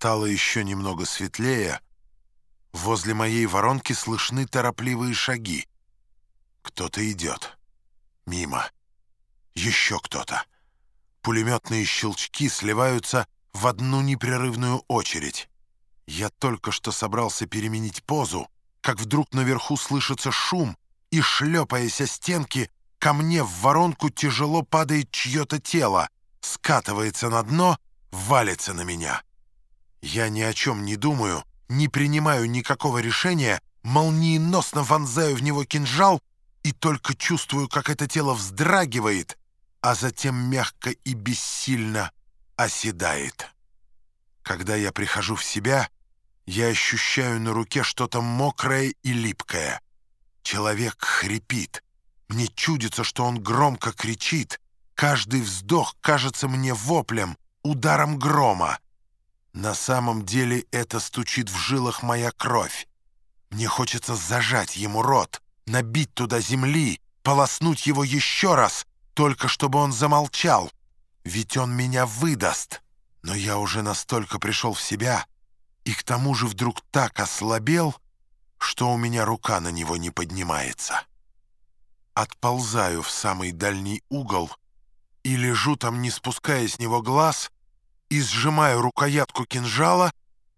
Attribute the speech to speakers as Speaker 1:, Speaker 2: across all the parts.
Speaker 1: Стало еще немного светлее. Возле моей воронки слышны торопливые шаги. Кто-то идет. Мимо. Еще кто-то. Пулеметные щелчки сливаются в одну непрерывную очередь. Я только что собрался переменить позу, как вдруг наверху слышится шум, и, шлепаясь о стенки, ко мне в воронку тяжело падает чье-то тело, скатывается на дно, валится на меня. Я ни о чем не думаю, не принимаю никакого решения, молниеносно вонзаю в него кинжал и только чувствую, как это тело вздрагивает, а затем мягко и бессильно оседает. Когда я прихожу в себя, я ощущаю на руке что-то мокрое и липкое. Человек хрипит. Мне чудится, что он громко кричит. Каждый вздох кажется мне воплем, ударом грома. На самом деле это стучит в жилах моя кровь. Мне хочется зажать ему рот, набить туда земли, полоснуть его еще раз, только чтобы он замолчал. Ведь он меня выдаст. Но я уже настолько пришел в себя, и к тому же вдруг так ослабел, что у меня рука на него не поднимается. Отползаю в самый дальний угол и лежу там, не спуская с него глаз, и сжимаю рукоятку кинжала,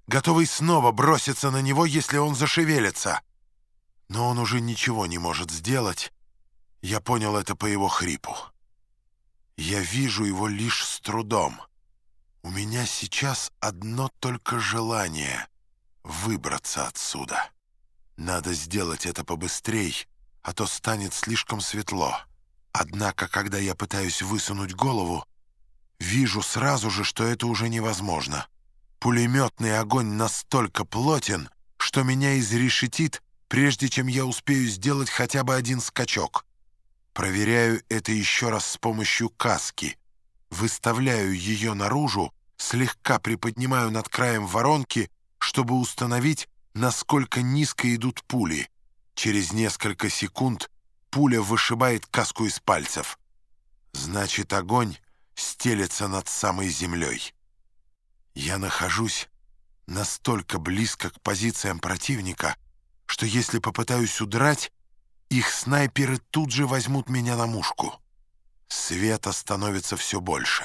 Speaker 1: готовый снова броситься на него, если он зашевелится. Но он уже ничего не может сделать. Я понял это по его хрипу. Я вижу его лишь с трудом. У меня сейчас одно только желание — выбраться отсюда. Надо сделать это побыстрей, а то станет слишком светло. Однако, когда я пытаюсь высунуть голову, вижу сразу же, что это уже невозможно. Пулеметный огонь настолько плотен, что меня изрешетит, прежде чем я успею сделать хотя бы один скачок. Проверяю это еще раз с помощью каски. Выставляю ее наружу, слегка приподнимаю над краем воронки, чтобы установить, насколько низко идут пули. Через несколько секунд пуля вышибает каску из пальцев. Значит, огонь стелется над самой землей. Я нахожусь настолько близко к позициям противника, что если попытаюсь удрать, их снайперы тут же возьмут меня на мушку. Света становится все больше.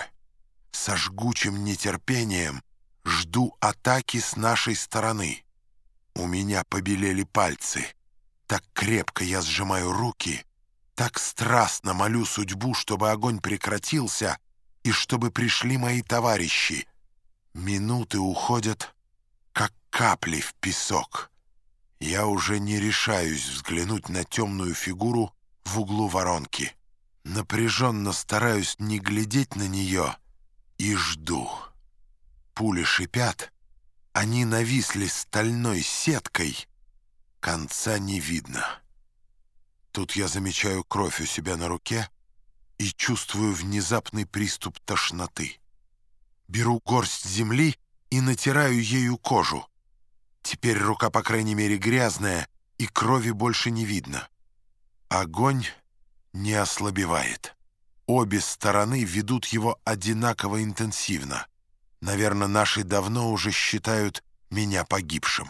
Speaker 1: Со жгучим нетерпением жду атаки с нашей стороны. У меня побелели пальцы. Так крепко я сжимаю руки, так страстно молю судьбу, чтобы огонь прекратился и чтобы пришли мои товарищи. Минуты уходят, как капли в песок. Я уже не решаюсь взглянуть на темную фигуру в углу воронки. Напряженно стараюсь не глядеть на нее и жду. Пули шипят, они нависли стальной сеткой. Конца не видно. Тут я замечаю кровь у себя на руке и чувствую внезапный приступ тошноты. Беру горсть земли и натираю ею кожу. Теперь рука, по крайней мере, грязная, и крови больше не видно. Огонь не ослабевает. Обе стороны ведут его одинаково интенсивно. Наверное, наши давно уже считают меня погибшим.